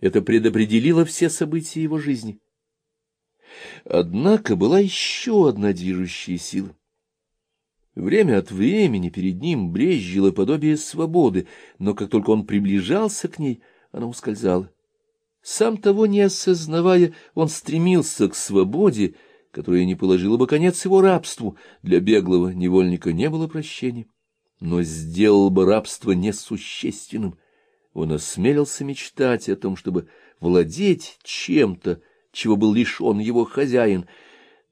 Это предопределило все события его жизни. Однако была еще одна движущая сила. Время от времени перед ним брезжило подобие свободы, но как только он приближался к ней, она ускользала. Сам того не осознавая, он стремился к свободе, которая не положила бы конец его рабству. Для беглого невольника не было прощения, но сделал бы рабство несущественным. Он осмелился мечтать о том, чтобы владеть чем-то, чего был лишен его хозяин,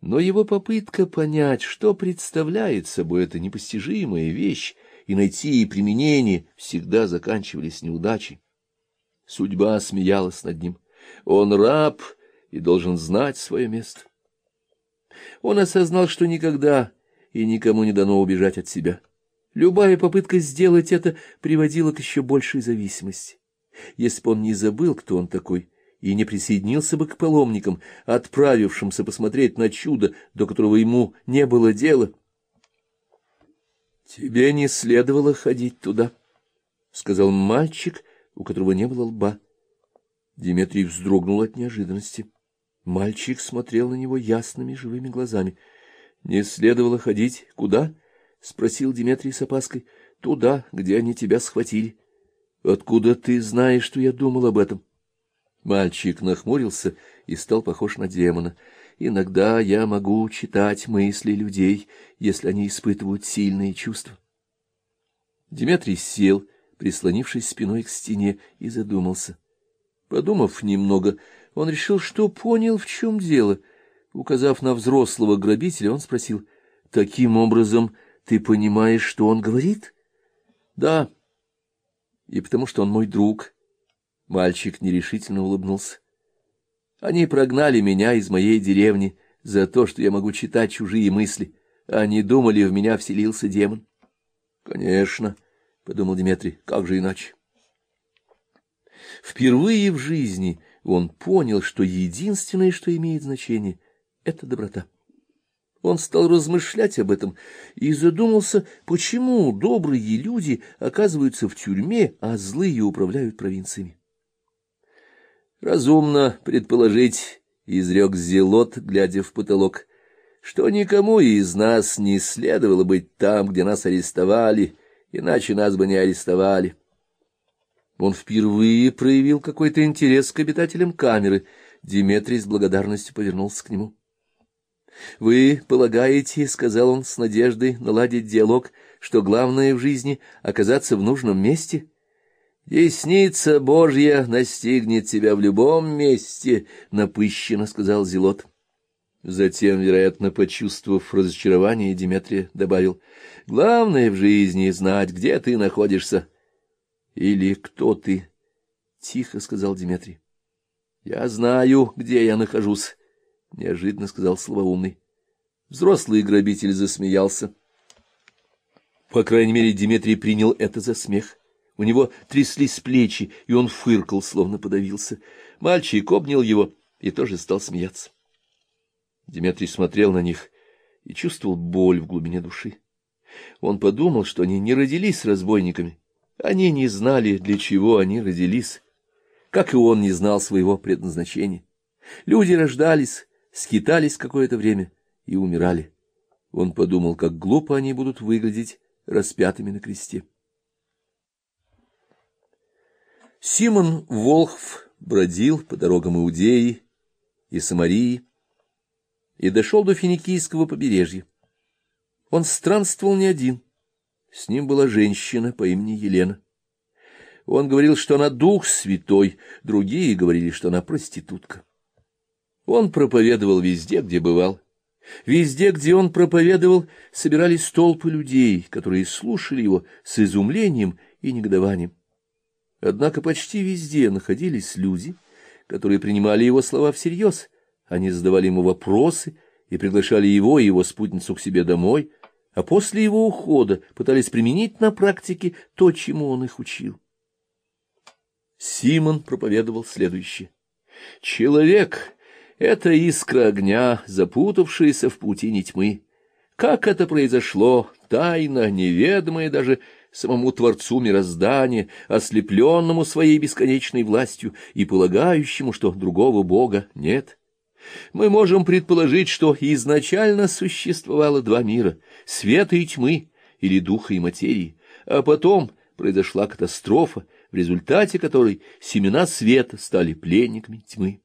но его попытка понять, что представляет собой эта непостижимая вещь, и найти ей применение, всегда заканчивались неудачей. Судьба смеялась над ним. Он раб и должен знать свое место. Он осознал, что никогда и никому не дано убежать от себя. Любая попытка сделать это приводила к еще большей зависимости. Если бы он не забыл, кто он такой, и не присоединился бы к паломникам, отправившимся посмотреть на чудо, до которого ему не было дела. — Тебе не следовало ходить туда, — сказал мальчик, — у которого не было лба. Дмитрий вздрогнул от неожиданности. Мальчик смотрел на него ясными живыми глазами. — Не следовало ходить. Куда? — спросил Дмитрий с опаской. — Туда, где они тебя схватили. — Откуда ты знаешь, что я думал об этом? Мальчик нахмурился и стал похож на демона. Иногда я могу читать мысли людей, если они испытывают сильные чувства. Дмитрий сел прислонившись спиной к стене, и задумался. Подумав немного, он решил, что понял, в чем дело. Указав на взрослого грабителя, он спросил, «Таким образом ты понимаешь, что он говорит?» «Да, и потому что он мой друг». Мальчик нерешительно улыбнулся. «Они прогнали меня из моей деревни за то, что я могу читать чужие мысли. Они думали, в меня вселился демон». «Конечно». — подумал Дмитрий, — как же иначе? Впервые в жизни он понял, что единственное, что имеет значение, — это доброта. Он стал размышлять об этом и задумался, почему добрые люди оказываются в тюрьме, а злые управляют провинциями. Разумно предположить, — изрек Зелот, глядя в потолок, — что никому из нас не следовало быть там, где нас арестовали, — иначе нас бы не арестовали. Он впервые проявил какой-то интерес к обитателям камеры. Диметрий с благодарностью повернулся к нему. — Вы полагаете, — сказал он с надеждой наладить диалог, — что главное в жизни — оказаться в нужном месте? — Десница Божья настигнет тебя в любом месте, — напыщенно сказал Зелот. Затем, вероятно, почувствовав разочарование, Диметрия добавил, — Главное в жизни — знать, где ты находишься. — Или кто ты? — тихо сказал Диметрий. — Я знаю, где я нахожусь, — неожиданно сказал слабоумный. Взрослый грабитель засмеялся. По крайней мере, Диметрий принял это за смех. У него тряслись плечи, и он фыркал, словно подавился. Мальчик обнял его и тоже стал смеяться. Дмитрий смотрел на них и чувствовал боль в глубине души. Он подумал, что они не родились разбойниками. Они не знали, для чего они родились, как и он не знал своего предназначения. Люди рождались, скитались какое-то время и умирали. Он подумал, как глупо они будут выглядеть распятыми на кресте. Симон Волхв бродил по дорогам Иудеи и Самарии, и дошел до финикийского побережья. Он странствовал не один. С ним была женщина по имени Елена. Он говорил, что она дух святой, другие говорили, что она проститутка. Он проповедовал везде, где бывал. Везде, где он проповедовал, собирались толпы людей, которые слушали его с изумлением и негодованием. Однако почти везде находились люди, которые принимали его слова всерьез они задавали ему вопросы и приглашали его и его спутницу к себе домой, а после его ухода пытались применить на практике то, чему он их учил. Симон проповедовал следующее. «Человек — это искра огня, запутавшаяся в паутине тьмы. Как это произошло, тайна, неведомая даже самому Творцу мироздания, ослепленному своей бесконечной властью и полагающему, что другого Бога нет. Мы можем предположить, что изначально существовало два мира — света и тьмы, или духа и материи, а потом произошла катастрофа, в результате которой семена света стали пленниками тьмы.